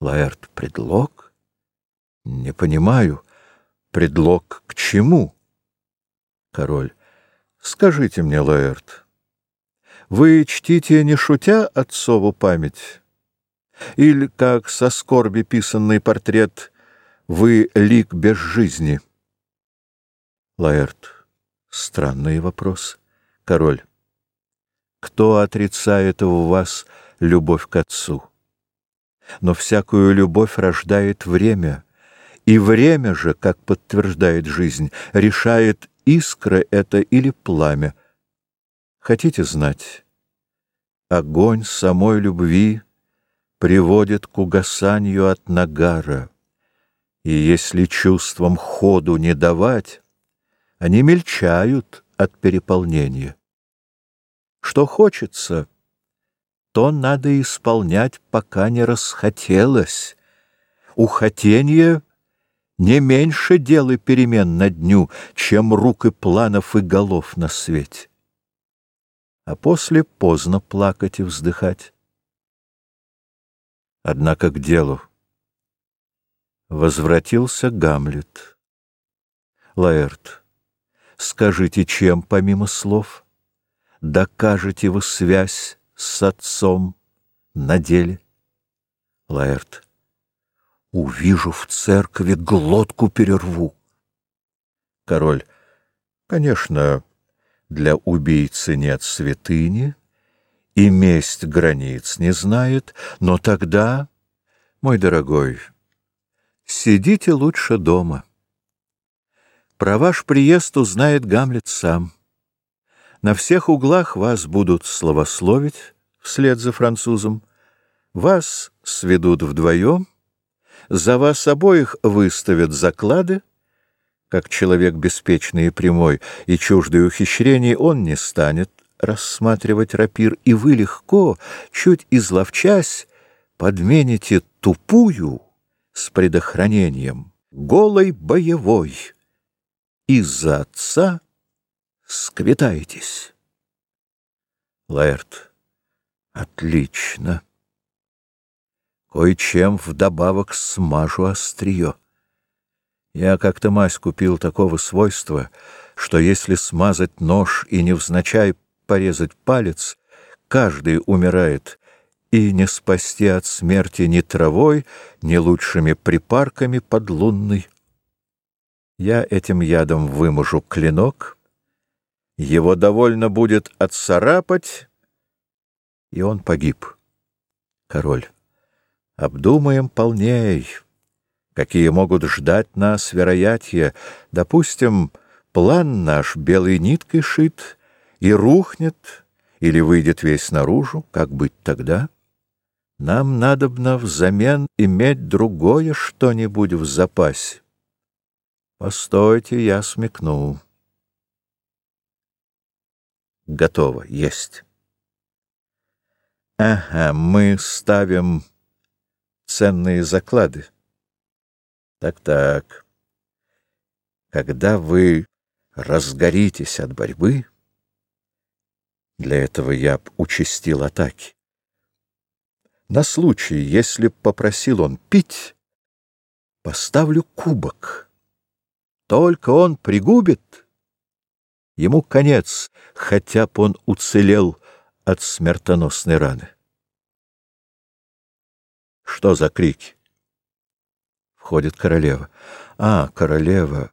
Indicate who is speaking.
Speaker 1: Лаэрт, предлог? Не понимаю. Предлог к чему? Король. Скажите мне, Лаэрт, вы чтите, не шутя, отцову память? Или, как со скорби писанный портрет, вы лик без жизни? Лаэрт. Странный вопрос. Король. Кто отрицает в вас любовь к отцу? Но всякую любовь рождает время, и время же, как подтверждает жизнь, решает, искра это или пламя. Хотите знать? Огонь самой любви приводит к угасанию от нагара, и если чувствам ходу не давать, они мельчают от переполнения. Что хочется, то надо исполнять, пока не расхотелось. У хотения не меньше дел и перемен на дню, чем рук и планов и голов на свете. А после поздно плакать и вздыхать. Однако к делу. Возвратился Гамлет. Лаэрт, скажите, чем, помимо слов, докажете вы связь с отцом на деле? Лаэрт, увижу в церкви, глотку перерву. Король, конечно, для убийцы нет святыни, и месть границ не знает, но тогда, мой дорогой, сидите лучше дома. Про ваш приезд узнает Гамлет сам. На всех углах вас будут славословить вслед за французом, вас сведут вдвоем, за вас обоих выставят заклады, как человек беспечный и прямой и чуждый ухищрений, он не станет рассматривать рапир, и вы легко, чуть изловчась, подмените тупую с предохранением голой боевой. Из-за отца сквитаетесь. Лаэрт. Отлично. Кое-чем вдобавок смажу острие. Я как-то мазь купил такого свойства, что если смазать нож и невзначай порезать палец, каждый умирает, и не спасти от смерти ни травой, ни лучшими припарками под лунной. Я этим ядом выможу клинок, его довольно будет отцарапать, и он погиб. Король. Обдумаем полней, какие могут ждать нас вероятия. Допустим, план наш белой ниткой шит и рухнет, или выйдет весь наружу, как быть тогда? Нам надобно взамен иметь другое что-нибудь в запасе. Постойте, я смекну. Готово, есть. Ага, мы ставим ценные заклады. Так-так. Когда вы разгоритесь от борьбы, для этого я б участил атаки. На случай, если б попросил он пить, поставлю кубок. Только он пригубит, ему конец, хотя б он уцелел от смертоносной раны. Что за крики? Входит королева. А, королева,